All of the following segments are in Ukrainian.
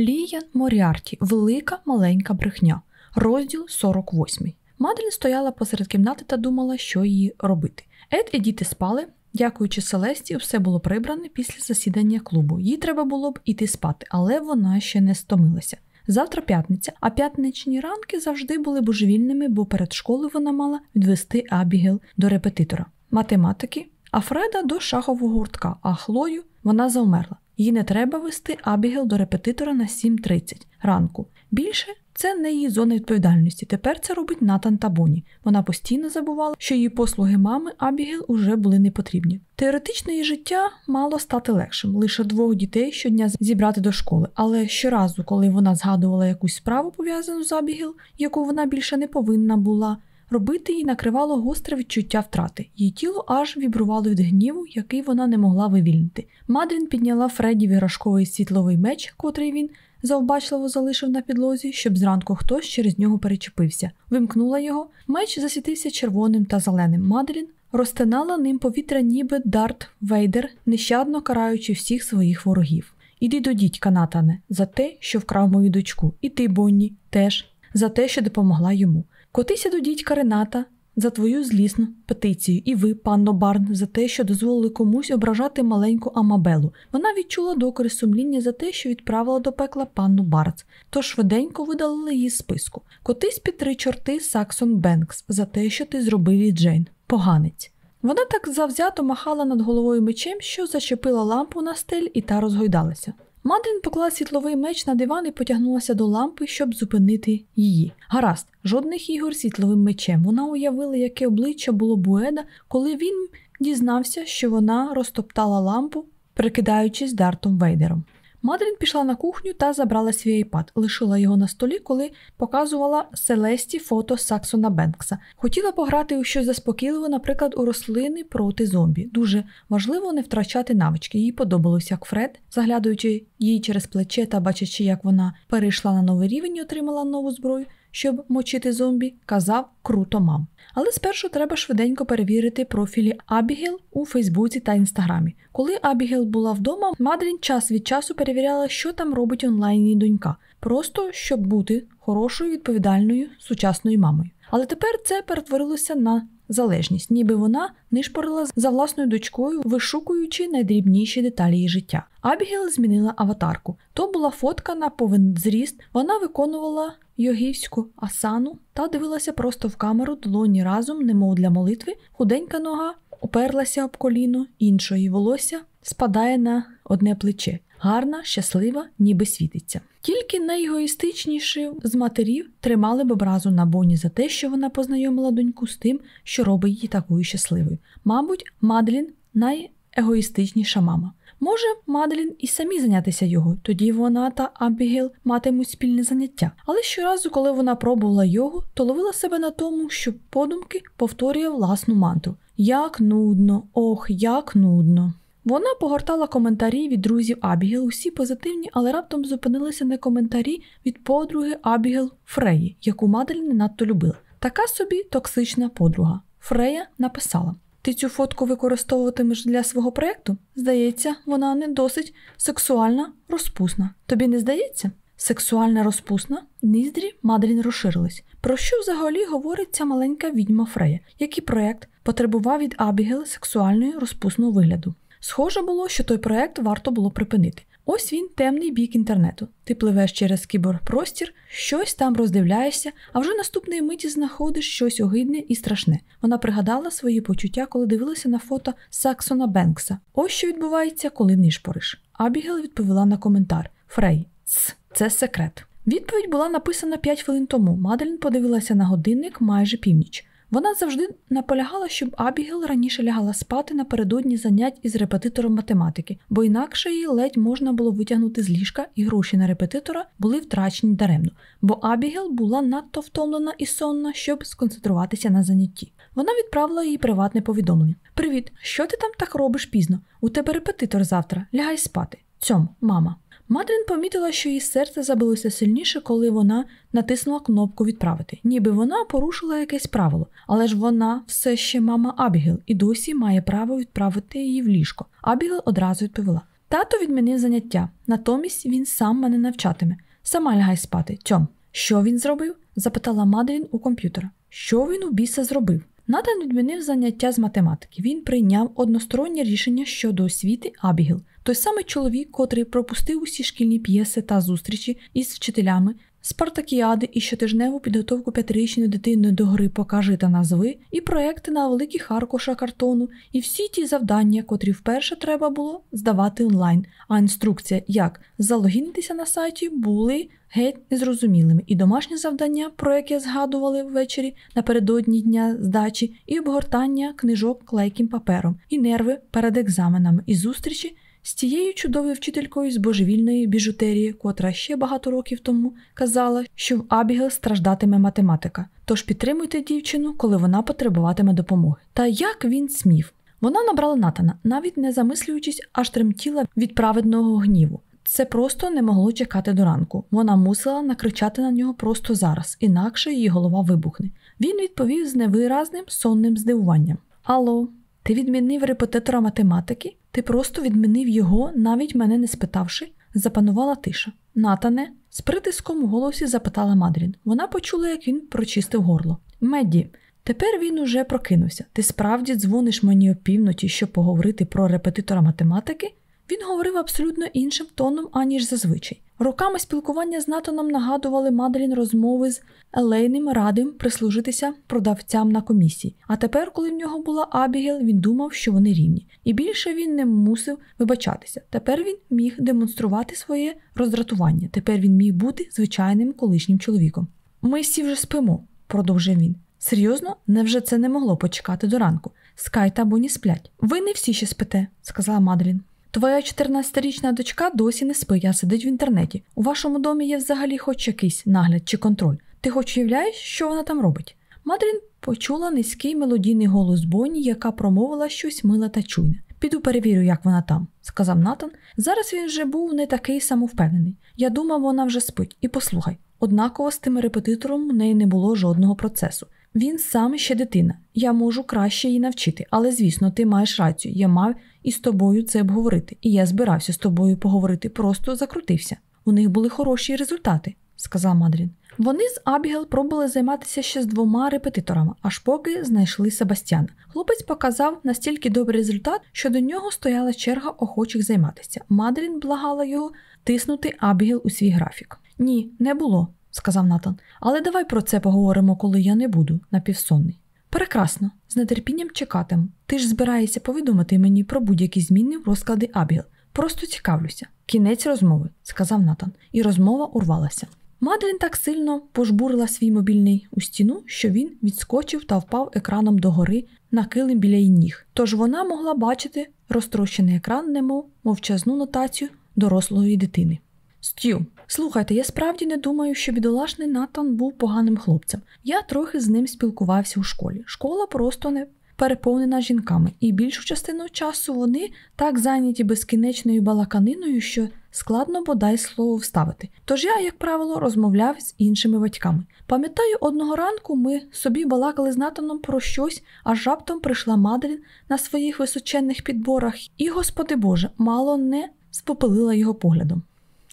Ліян Моріарті Велика маленька брехня. Розділ 48. Маделін стояла посеред кімнати та думала, що їй робити. Ед і діти спали. Дякуючи Селесті, все було прибране після засідання клубу. Їй треба було б іти спати, але вона ще не стомилася. Завтра п'ятниця, а п'ятничні ранки завжди були божевільними, бо перед школою вона мала відвести Абігел до репетитора математики, а Фреда до шахового гуртка, а Хлою вона завмерла. Їй не треба вести Абігел до репетитора на 7.30 ранку. Більше це не її зона відповідальності. Тепер це робить Натан та Боні. Вона постійно забувала, що її послуги мами Абігел уже були не потрібні. Теоретично її життя мало стати легшим, лише двох дітей щодня зібрати до школи. Але щоразу, коли вона згадувала якусь справу пов'язану з Абігел, яку вона більше не повинна була. Робити їй накривало гостре відчуття втрати. Її тіло аж вібрувало від гніву, який вона не могла вивільнити. Мадрін підняла Фредді віграшковий світловий меч, котрий він завбачливо залишив на підлозі, щоб зранку хтось через нього перечепився. Вимкнула його, меч засвітився червоним та зеленим. Мадрін розтинала ним повітря, ніби Дарт Вейдер, нещадно караючи всіх своїх ворогів. Іди до дідька, Натане, за те, що вкрав мою дочку, і ти, Бонні, теж за те, що допомогла йому. Котися до дідька Рената за твою злісну петицію, і ви, панно Барн, за те, що дозволили комусь ображати маленьку Амабелу. Вона відчула докори сумління за те, що відправила до пекла панну Барц, тож швиденько видалили її з списку. Котись під три чорти Саксон Бенкс за те, що ти зробив і Джейн. Поганець. Вона так завзято махала над головою мечем, що зачепила лампу на стелі, і та розгойдалася. Мадлен поклала світловий меч на диван і потягнулася до лампи, щоб зупинити її. Гаразд, жодних ігор світловим мечем. Вона уявила, яке обличчя було б у Еда, коли він дізнався, що вона розтоптала лампу, прикидаючись Дартом Вейдером. Мадлен пішла на кухню та забрала свій айпад, лишила його на столі, коли показувала Селесті фото Саксона Бенкса. Хотіла пограти у щось заспокійливе, наприклад, у рослини проти зомбі. Дуже важливо не втрачати навички. Їй подобалося, як Фред, заглядаючи їй через плече та бачачи, як вона перейшла на новий рівень і отримала нову зброю щоб мочити зомбі, казав круто мам. Але спершу треба швиденько перевірити профілі Абігел у Фейсбуці та Інстаграмі. Коли Абігел була вдома, Мадрін час від часу перевіряла, що там робить онлайн її донька, просто щоб бути хорошою, відповідальною, сучасною мамою. Але тепер це перетворилося на залежність, ніби вона нишпорила за власною дочкою, вишукуючи найдрібніші деталі її життя. Абігел змінила аватарку. То була фотка на повен зріст. Вона виконувала йогівську асану та дивилася просто в камеру долоні разом, немов для молитви, худенька нога оперлася об коліно, іншої волосся спадає на одне плече. Гарна, щаслива, ніби світиться. Тільки найегоїстичніші з матерів тримали б образу на Боні за те, що вона познайомила доньку з тим, що робить її такою щасливою. Мабуть, Мадлін найегоїстичніша мама. Може, Маделін і самі зайнятися його, тоді вона та Абігел матимуть спільне заняття. Але щоразу, коли вона пробувала його, то ловила себе на тому, що подумки повторює власну мантру. Як нудно, ох, як нудно. Вона погортала коментарі від друзів Абігел, усі позитивні, але раптом зупинилися на коментарі від подруги Абігел Фреї, яку Маделін не надто любила. Така собі токсична подруга. Фрея написала. Ти цю фотку використовуватимеш для свого проєкту? Здається, вона не досить сексуальна, розпусна. Тобі не здається? Сексуальна розпусна? Ніздрі Мадрін розширились. Про що взагалі говорить ця маленька відьма Фрея? Який проєкт потребував від Абігел сексуальної розпусного вигляду? Схоже було, що той проєкт варто було припинити. Ось він темний бік інтернету. Ти пливеш через кіберпростір, щось там роздивляєшся, а вже наступної миті знаходиш щось огидне і страшне. Вона пригадала свої почуття, коли дивилася на фото Саксона Бенкса. Ось що відбувається, коли нишпориш. Абігел відповіла на коментар: Фрей, ц, це секрет. Відповідь була написана 5 хвилин тому. Маделін подивилася на годинник майже північ. Вона завжди наполягала, щоб Абігел раніше лягала спати напередодні занять із репетитором математики, бо інакше її ледь можна було витягнути з ліжка, і гроші на репетитора були втрачені даремно, бо Абігел була надто втомлена і сонна, щоб сконцентруватися на занятті. Вона відправила їй приватне повідомлення: Привіт, що ти там так робиш пізно? У тебе репетитор завтра, лягай спати. Цьом, мама. Мадрін помітила, що її серце забилося сильніше, коли вона натиснула кнопку відправити, ніби вона порушила якесь правило, але ж вона все ще мама Абігел і досі має право відправити її в ліжко. Абігел одразу відповіла: Тато відмінив заняття, натомість він сам мене навчатиме. Сама лягай спати. Тьом. Що він зробив? запитала Маделін у комп'ютера. Що він у біса зробив? Натан відмінив заняття з математики. Він прийняв одностороннє рішення щодо освіти Абігіл. Той самий чоловік, котрий пропустив усі шкільні п'єси та зустрічі із вчителями, спартакіади і щотижневу підготовку п'ятирічної дитини до гри покажи та назви, і проекти на великих аркушах картону, і всі ті завдання, котрі вперше треба було здавати онлайн. А інструкція, як залогінитися на сайті, були геть незрозумілими. І домашнє завдання, про яке згадували ввечері напередодні дня здачі, і обгортання книжок клейким папером, і нерви перед екзаменами, і зустрічі з тією чудовою вчителькою з божевільної біжутерії, котра ще багато років тому казала, що в Абігел страждатиме математика. Тож підтримуйте дівчину, коли вона потребуватиме допомоги. Та як він смів? Вона набрала Натана, навіть не замислюючись, аж тремтіла від праведного гніву. Це просто не могло чекати до ранку. Вона мусила накричати на нього просто зараз, інакше її голова вибухне. Він відповів з невиразним сонним здивуванням: Алло, ти відмінив репетитора математики? Ти просто відмінив його, навіть мене не спитавши, запанувала тиша. Натане, з притиском у голосі запитала Мадрін. Вона почула, як він прочистив горло. Медді, тепер він уже прокинувся. Ти справді дзвониш мені опівночі, щоб поговорити про репетитора математики? Він говорив абсолютно іншим тоном, аніж зазвичай. Роками спілкування з Натаном нагадували Маделін розмови з Елейним радим прислужитися продавцям на комісії. А тепер, коли в нього була Абігел, він думав, що вони рівні. І більше він не мусив вибачатися. Тепер він міг демонструвати своє роздратування. Тепер він міг бути звичайним колишнім чоловіком. Ми всі вже спимо, продовжив він. Серйозно, невже це не могло почекати до ранку? Скай та Боні сплять. Ви не всі ще спите, сказала Маделін. Твоя 14-річна дочка досі не спить, а сидить в інтернеті. У вашому домі є взагалі хоч якийсь нагляд чи контроль. Ти хоч уявляєш, що вона там робить? Мадрін почула низький мелодійний голос Бонні, яка промовила щось миле та чуйне. Піду перевірю, як вона там, сказав Натан. Зараз він вже був не такий самовпевнений. Я думав, вона вже спить. І послухай, однаково з тим репетитором у неї не було жодного процесу. Він сам ще дитина. Я можу краще її навчити, але звісно, ти маєш рацію. Я мав із тобою це обговорити, і я збирався з тобою поговорити, просто закрутився. У них були хороші результати, сказав Мадрін. Вони з Абігел пробували займатися ще з двома репетиторами, аж поки знайшли Себастьяна. Хлопець показав настільки добрий результат, що до нього стояла черга охочих займатися. Мадрін благала його тиснути Абігел у свій графік. Ні, не було, сказав Натан. Але давай про це поговоримо, коли я не буду напівсонний. Прекрасно, з нетерпінням чекатиму. Ти ж збираєшся повідомити мені про будь-які зміни в розклади Абігел. Просто цікавлюся. Кінець розмови, сказав Натан, і розмова урвалася. Мадлін так сильно пожбурила свій мобільний у стіну, що він відскочив та впав екраном догори на килим біля її ніг. Тож вона могла бачити розтрощений екран, немов мовчазну нотацію дорослої дитини. Стю, слухайте, я справді не думаю, що бідолашний Натан був поганим хлопцем. Я трохи з ним спілкувався у школі. Школа просто не переповнена жінками, і більшу частину часу вони так зайняті безкінечною балаканиною, що складно бодай слово вставити. Тож я, як правило, розмовляв з іншими батьками. Пам'ятаю, одного ранку ми собі балакали з Натаном про щось, аж раптом прийшла Мадрін на своїх височенних підборах, і, господи Боже, мало не спопилила його поглядом.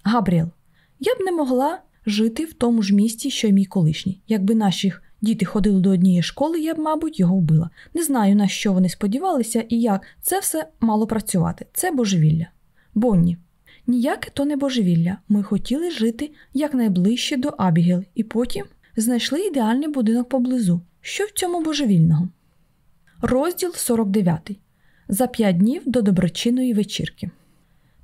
Габріел, я б не могла жити в тому ж місті, що й мій колишній. Якби наші діти ходили до однієї школи, я б, мабуть, його вбила. Не знаю, на що вони сподівалися і як це все мало працювати. Це божевілля. Бонні. Ніяке то не божевілля. Ми хотіли жити якнайближче до Абігел, і потім знайшли ідеальний будинок поблизу. Що в цьому божевільного? Розділ 49. За п'ять днів до доброчинної вечірки.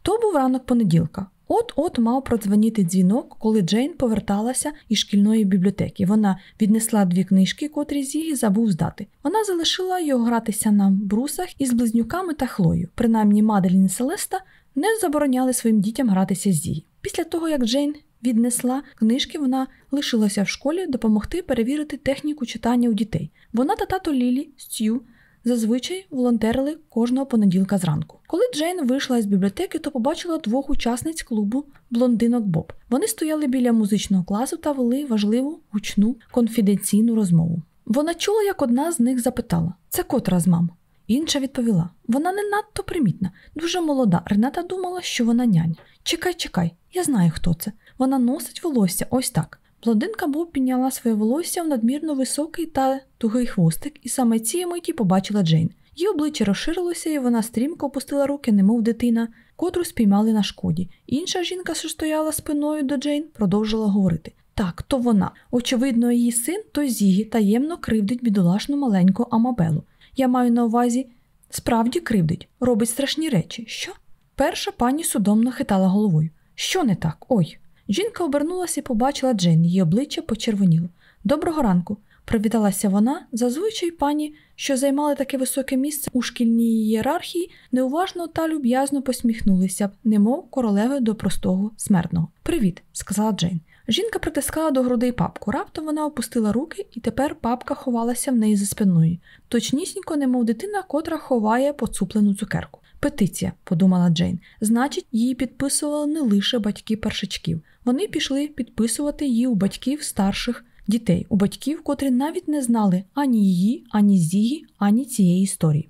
То був ранок понеділка. От-от мав продзвоніти дзвінок, коли Джейн поверталася із шкільної бібліотеки. Вона віднесла дві книжки, котрі Зігі забув здати. Вона залишила його гратися на брусах із близнюками та хлою. Принаймні Маделін і Селеста не забороняли своїм дітям гратися з Зігі. Після того, як Джейн віднесла книжки, вона лишилася в школі допомогти перевірити техніку читання у дітей. Вона та тато Лілі, Стю зазвичай волонтерили кожного понеділка зранку. Коли Джейн вийшла із бібліотеки, то побачила двох учасниць клубу блондинок Боб. Вони стояли біля музичного класу та вели важливу гучну конфіденційну розмову. Вона чула, як одна з них запитала: Це котра з мам? Інша відповіла: вона не надто примітна, дуже молода. Рената думала, що вона няня. Чекай, чекай, я знаю, хто це. Вона носить волосся ось так. Блондинка Боб підняла своє волосся в надмірно високий та тугий хвостик, і саме цієї миті побачила Джейн. Її обличчя розширилося, і вона стрімко опустила руки, немов дитина, котру спіймали на шкоді. Інша жінка, що стояла спиною до Джейн, продовжила говорити. Так, то вона. Очевидно, її син той Зігі таємно кривдить бідолашну маленьку Амабелу. Я маю на увазі, справді кривдить, робить страшні речі. Що? Перша пані судомно хитала головою. Що не так? Ой. Жінка обернулася і побачила Джейн, її обличчя почервоніло. Доброго ранку. Привіталася вона, зазвичай пані, що займали таке високе місце у шкільній ієрархії, неуважно та люб'язно посміхнулися немов королеви до простого смертного. Привіт, сказала Джейн. Жінка притискала до грудей папку. Раптом вона опустила руки, і тепер папка ховалася в неї за спиною. Точнісінько, немов дитина, котра ховає поцуплену цукерку. Петиція, подумала Джейн. Значить, її підписували не лише батьки першачків. Вони пішли підписувати її у батьків старших дітей, у батьків, котрі навіть не знали ані її, ані Зігі, ані цієї історії.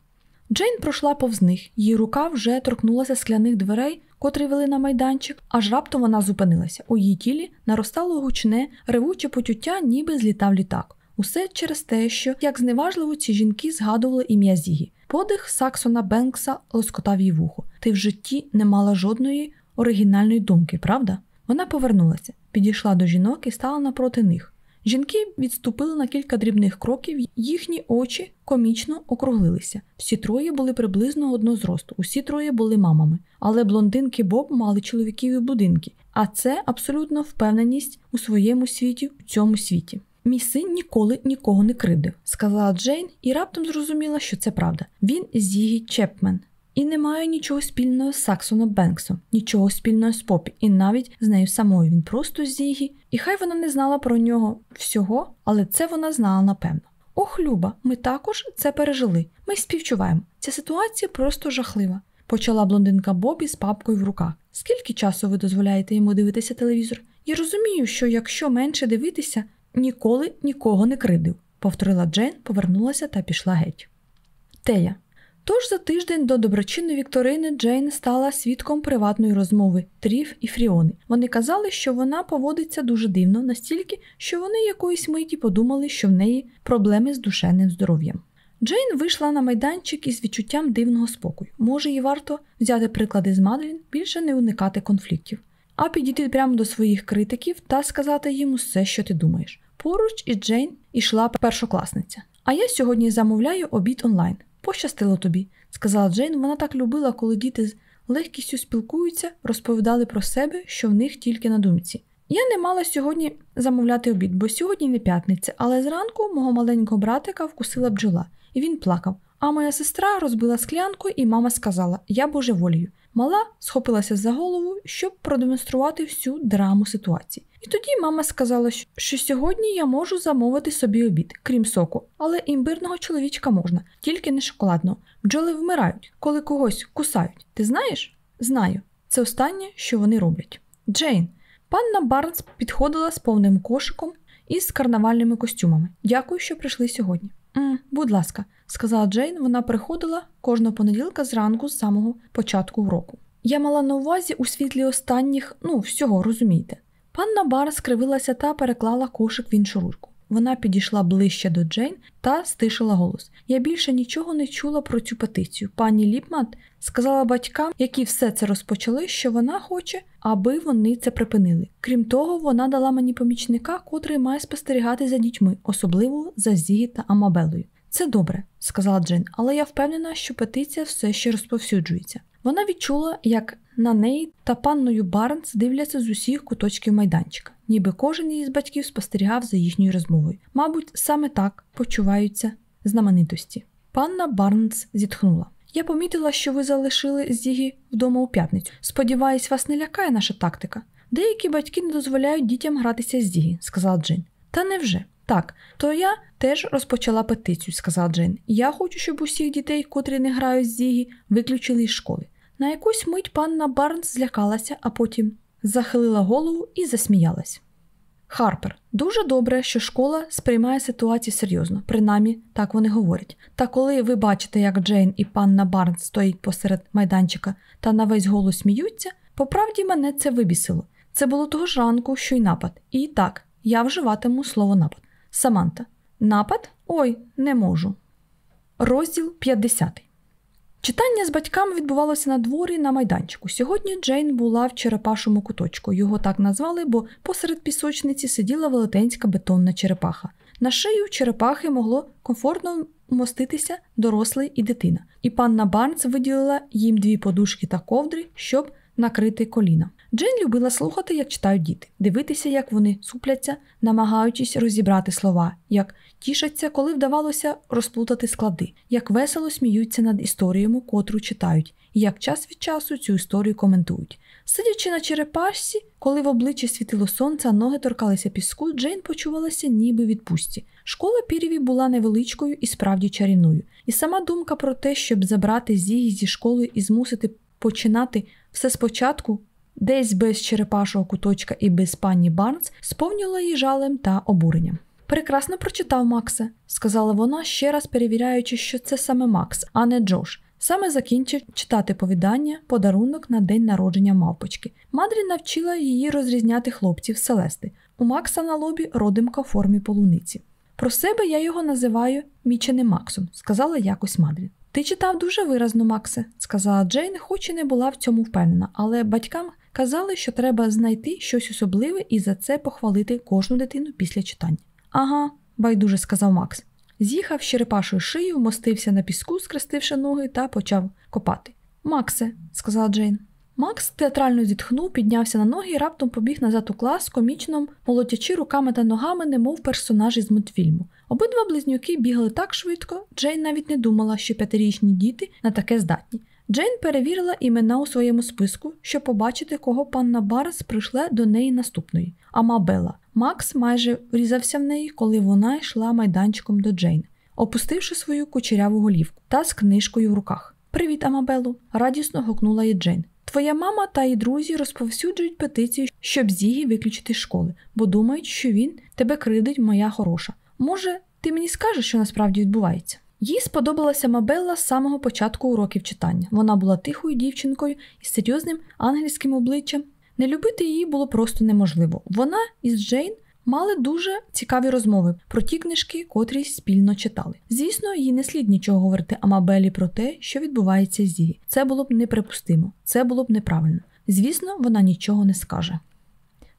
Джейн пройшла повз них, її рука вже торкнулася скляних дверей, котрі вели на майданчик, аж раптом вона зупинилася. У її тілі наростало гучне, ревуче почуття, ніби злітав літак. Усе через те, що як зневажливо ці жінки згадували ім'я Зігі. Подих Саксона Бенкса лоскотав їй вухо. Ти в житті не мала жодної оригінальної думки, правда? Вона повернулася, підійшла до жінок і стала напроти них. Жінки відступили на кілька дрібних кроків, їхні очі комічно округлилися. Всі троє були приблизно одно зросту, усі троє були мамами. Але блондинки Боб мали чоловіків і будинки, а це абсолютно впевненість у своєму світі, у цьому світі. Мій син ніколи нікого не кривдив, сказала Джейн, і раптом зрозуміла, що це правда. Він Зігі Чепмен. І не має нічого спільного з Саксоном Бенксом, нічого спільного з Попі, і навіть з нею самою він просто Зігі. І хай вона не знала про нього всього, але це вона знала напевно. Ох, Люба, ми також це пережили. Ми співчуваємо. Ця ситуація просто жахлива. Почала блондинка Бобі з папкою в руках. Скільки часу ви дозволяєте йому дивитися телевізор? Я розумію, що якщо менше дивитися, ніколи нікого не кривдив, повторила Джейн, повернулася та пішла геть. Тея. Тож за тиждень до доброчинної вікторини Джейн стала свідком приватної розмови Тріф і Фріони. Вони казали, що вона поводиться дуже дивно, настільки, що вони якоїсь миті подумали, що в неї проблеми з душевним здоров'ям. Джейн вийшла на майданчик із відчуттям дивного спокою. Може, їй варто взяти приклади з Мадлін, більше не уникати конфліктів, а підійти прямо до своїх критиків та сказати їм усе, що ти думаєш. Поруч із Джейн ішла першокласниця. А я сьогодні замовляю обід онлайн. Пощастило тобі, сказала Джейн. Вона так любила, коли діти з легкістю спілкуються, розповідали про себе, що в них тільки на думці. Я не мала сьогодні замовляти обід, бо сьогодні не п'ятниця, але зранку мого маленького братика вкусила бджола, і він плакав. А моя сестра розбила склянку, і мама сказала: Я божеволію. Мала схопилася за голову, щоб продемонструвати всю драму ситуації. І тоді мама сказала, що сьогодні я можу замовити собі обід, крім соку, але імбирного чоловічка можна, тільки не шоколадного. Бджоли вмирають, коли когось кусають. Ти знаєш? Знаю. Це останнє, що вони роблять. Джейн, панна Барнс підходила з повним кошиком із карнавальними костюмами. Дякую, що прийшли сьогодні. «М, Будь ласка, сказала Джейн, вона приходила кожного понеділка зранку з самого початку року. Я мала на увазі у світлі останніх, ну, всього розумієте. Панна Бар скривилася та переклала кошик в іншу ручку. Вона підійшла ближче до Джейн та стишила голос. Я більше нічого не чула про цю петицію. Пані Ліпмат сказала батькам, які все це розпочали, що вона хоче, аби вони це припинили. Крім того, вона дала мені помічника, котрий має спостерігати за дітьми, особливо за Зігі та Амабелою. Це добре, сказала Джейн, але я впевнена, що петиція все ще розповсюджується. Вона відчула, як на неї та панною Барнс дивляться з усіх куточків майданчика, ніби кожен із батьків спостерігав за їхньою розмовою. Мабуть, саме так почуваються знаменитості. Панна Барнс зітхнула. Я помітила, що ви залишили Зігі вдома у п'ятницю. Сподіваюсь, вас не лякає наша тактика. Деякі батьки не дозволяють дітям гратися з Зігі, сказала Джин. Та невже? Так, то я теж розпочала петицію, сказала Джейн. Я хочу, щоб усіх дітей, котрі не грають з Зігі, виключили із школи. На якусь мить панна Барнс злякалася, а потім захилила голову і засміялась. Харпер, дуже добре, що школа сприймає ситуацію серйозно, принаймні так вони говорять. Та коли ви бачите, як Джейн і панна Барнс стоїть посеред майданчика та на весь голос сміються, по правді мене це вибісило. Це було того ж ранку, що й напад. І так, я вживатиму слово напад. Саманта. Напад? Ой, не можу. Розділ 50. Читання з батьками відбувалося на дворі на майданчику. Сьогодні Джейн була в черепашому куточку. Його так назвали, бо посеред пісочниці сиділа велетенська бетонна черепаха. На шию черепахи могло комфортно вмоститися дорослий і дитина. І панна Барнс виділила їм дві подушки та ковдри, щоб накрити коліна. Джейн любила слухати, як читають діти, дивитися, як вони супляться, намагаючись розібрати слова, як тішаться, коли вдавалося розплутати склади, як весело сміються над історіями, котру читають, і як час від часу цю історію коментують. Сидячи на черепашці, коли в обличчі світило сонце, ноги торкалися піску, Джейн почувалася ніби відпустці. Школа Піріві була невеличкою і справді чарівною, і сама думка про те, щоб забрати Зігі зі школи і змусити починати все спочатку, десь без черепашого куточка і без пані Барнс, сповнювала її жалем та обуренням. Прекрасно прочитав Макса, сказала вона, ще раз перевіряючи, що це саме Макс, а не Джош. Саме закінчив читати повідання, подарунок на день народження мавпочки. Мадрі навчила її розрізняти хлопців Селести. У Макса на лобі родимка в формі полуниці. Про себе я його називаю міченим Максом, сказала якось Мадрі. Ти читав дуже виразно, Максе, сказала Джейн, хоч і не була в цьому впевнена, але батькам казали, що треба знайти щось особливе і за це похвалити кожну дитину після читання. Ага, байдуже сказав Макс. З'їхав з черепашої шиї, вмостився на піску, скрестивши ноги, та почав копати. Максе, сказала Джейн. Макс театрально зітхнув, піднявся на ноги і раптом побіг назад у клас, комічно молотячи руками та ногами, немов персонажі з мультфільму. Обидва близнюки бігали так швидко, Джейн навіть не думала, що п'ятирічні діти на таке здатні. Джейн перевірила імена у своєму списку, щоб побачити, кого панна Барнс пришле до неї наступної. Амабела. Макс майже врізався в неї, коли вона йшла майданчиком до Джейн, опустивши свою кучеряву голівку та з книжкою в руках. Привіт, Амабелу! радісно гукнула її Джейн. Твоя мама та її друзі розповсюджують петицію, щоб Зігі виключити з школи, бо думають, що він тебе кридить, моя хороша. Може, ти мені скажеш, що насправді відбувається? Їй сподобалася Мабелла з самого початку уроків читання. Вона була тихою дівчинкою із серйозним ангельським обличчям. Не любити її було просто неможливо. Вона із Джейн мали дуже цікаві розмови про ті книжки, котрі спільно читали. Звісно, їй не слід нічого говорити Амабелі про те, що відбувається з Зігі. Це було б неприпустимо, це було б неправильно. Звісно, вона нічого не скаже.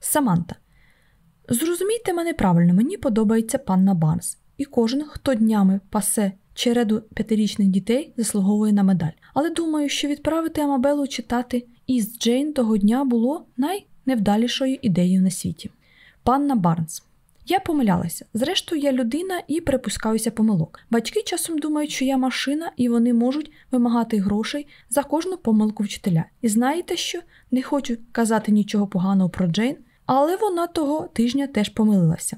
Саманта. Зрозумійте мене правильно, мені подобається панна Барнс. І кожен, хто днями пасе череду п'ятирічних дітей, заслуговує на медаль. Але думаю, що відправити Амабелу читати із Джейн того дня було найневдалішою ідеєю на світі. Панна Барнс. Я помилялася. Зрештою, я людина і припускаюся помилок. Батьки часом думають, що я машина, і вони можуть вимагати грошей за кожну помилку вчителя. І знаєте що? Не хочу казати нічого поганого про Джейн, але вона того тижня теж помилилася.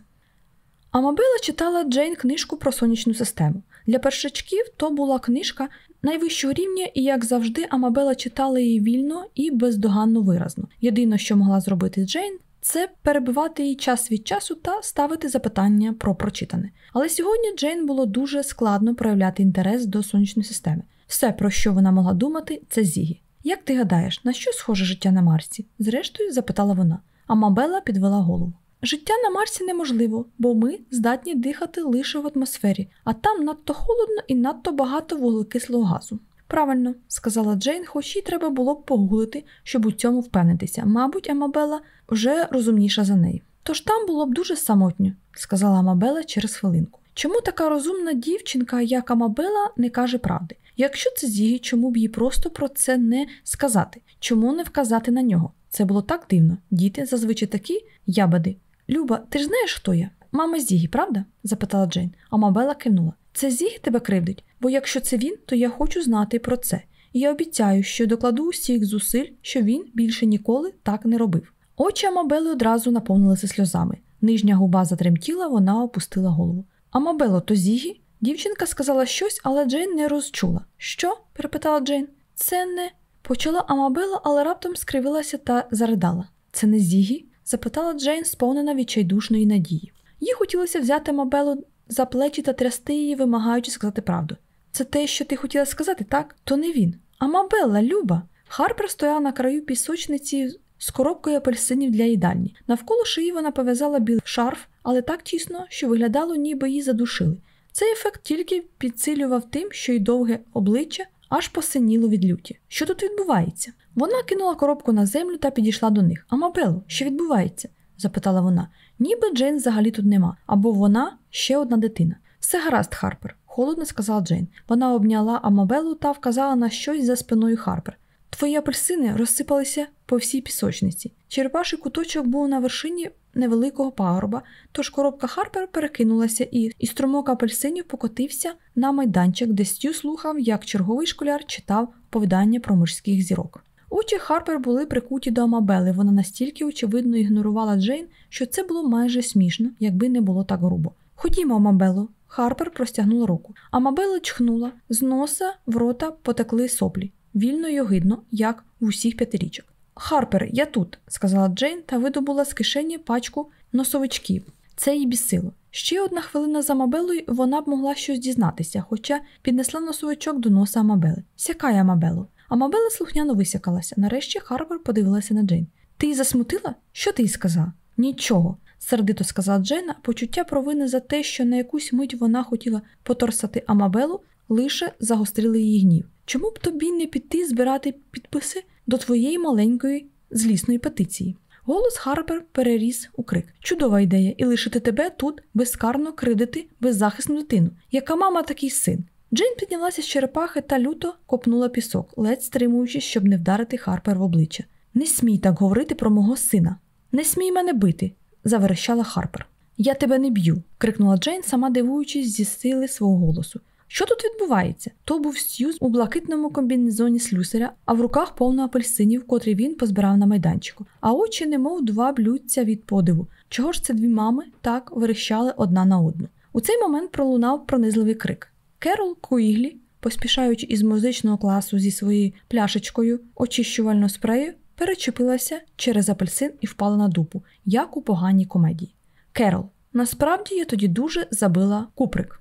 Амабела читала Джейн книжку про сонячну систему. Для першачків то була книжка найвищого рівня, і, як завжди, Амабела читала її вільно і бездоганно виразно. Єдине, що могла зробити Джейн, це перебивати її час від часу та ставити запитання про прочитане. Але сьогодні Джейн було дуже складно проявляти інтерес до сонячної системи. Все, про що вона могла думати, це Зігі. Як ти гадаєш, на що схоже життя на Марсі? Зрештою, запитала вона. Амабела підвела голову. Життя на Марсі неможливо, бо ми здатні дихати лише в атмосфері, а там надто холодно і надто багато вуглекислого газу. Правильно, сказала Джейн, хоч їй треба було б погуглити, щоб у цьому впевнитися. Мабуть, Амабела вже розумніша за неї. Тож там було б дуже самотньо, сказала Амабела через хвилинку. Чому така розумна дівчинка, як Амабела, не каже правди? Якщо це Зігі, чому б їй просто про це не сказати? Чому не вказати на нього? Це було так дивно. Діти зазвичай такі ябеди. Люба, ти ж знаєш, хто я? Мама Зігі, правда? запитала Джейн, а Мабела кивнула. Це Зігі тебе кривдить, бо якщо це він, то я хочу знати про це. І я обіцяю, що докладу усіх зусиль, що він більше ніколи так не робив. Очі Амабели одразу наповнилися сльозами. Нижня губа затремтіла, вона опустила голову. Амабело, то Зігі? Дівчинка сказала щось, але Джейн не розчула. Що? перепитала Джейн. Це не. Почала Амабела, але раптом скривилася та заридала. Це не Зігі? запитала Джейн, сповнена відчайдушної надії. Їй хотілося взяти Амабелу за плечі та трясти її, вимагаючи сказати правду. Це те, що ти хотіла сказати, так? То не він. Амабелло, люба. Харпер стояла на краю пісочниці з коробкою апельсинів для їдальні. Навколо шиї вона пов'язала білий шарф, але так тісно, що виглядало, ніби її задушили. Цей ефект тільки підсилювався тим, що її довге обличчя аж посиніло від люті. Що тут відбувається? Вона кинула коробку на землю та підійшла до них. Амабело, що відбувається? запитала вона. Ніби Джейн взагалі тут нема, або вона ще одна дитина. Все гаразд, Харпер, холодно сказала Джейн. Вона обняла Амабелу та вказала на щось за спиною Харпер. Твої апельсини розсипалися по всій пісочниці. Черепаший куточок був на вершині невеликого пагорба, тож коробка Харпер перекинулася і, і струмок апельсинів покотився на майданчик, де Стю слухав, як черговий школяр читав оповідання про морських зірок. Очі Харпер були прикуті до Амабели. Вона настільки очевидно ігнорувала Джейн, що це було майже смішно, якби не було так грубо. Ходімо, Амабело. Харпер простягнула руку. Амабела чхнула, з носа в рота потекли соплі, вільно й огидно, як в усіх п'ятирічок. Харпер, я тут, сказала Джейн та видобула з кишені пачку носовичків. Це її бісило. Ще одна хвилина за Амабелою вона б могла щось дізнатися, хоча піднесла носовичок до носа Амабели. Сякай, Амабело. Амабела слухняно висякалася. Нарешті Харпер подивилася на Джейн. Ти її засмутила? Що ти їй сказала? Нічого, сердито сказала Джейн, а почуття провини за те, що на якусь мить вона хотіла поторсати Амабелу, лише загострили її гнів. Чому б тобі не піти збирати підписи до твоєї маленької злісної петиції? Голос Харпер переріс у крик. Чудова ідея, і лишити тебе тут безкарно кривдити беззахисну дитину. Яка мама, такий син? Джейн піднялася з черепахи та люто копнула пісок, ледь стримуючись, щоб не вдарити Харпер в обличчя. Не смій так говорити про мого сина. Не смій мене бити, заверещала Харпер. Я тебе не б'ю, крикнула Джейн, сама дивуючись зі сили свого голосу. Що тут відбувається? То був Стю у блакитному комбінезоні слюсаря, а в руках повно апельсинів, котрі він позбирав на майданчику, а очі, немов два блюдця від подиву. Чого ж це дві мами так верещали одна на одну? У цей момент пролунав пронизливий крик. Керол Куіглі, поспішаючи із музичного класу зі своєю пляшечкою очищувального спрею, перечепилася через апельсин і впала на дупу, як у поганій комедії. Керол, насправді я тоді дуже забила куприк.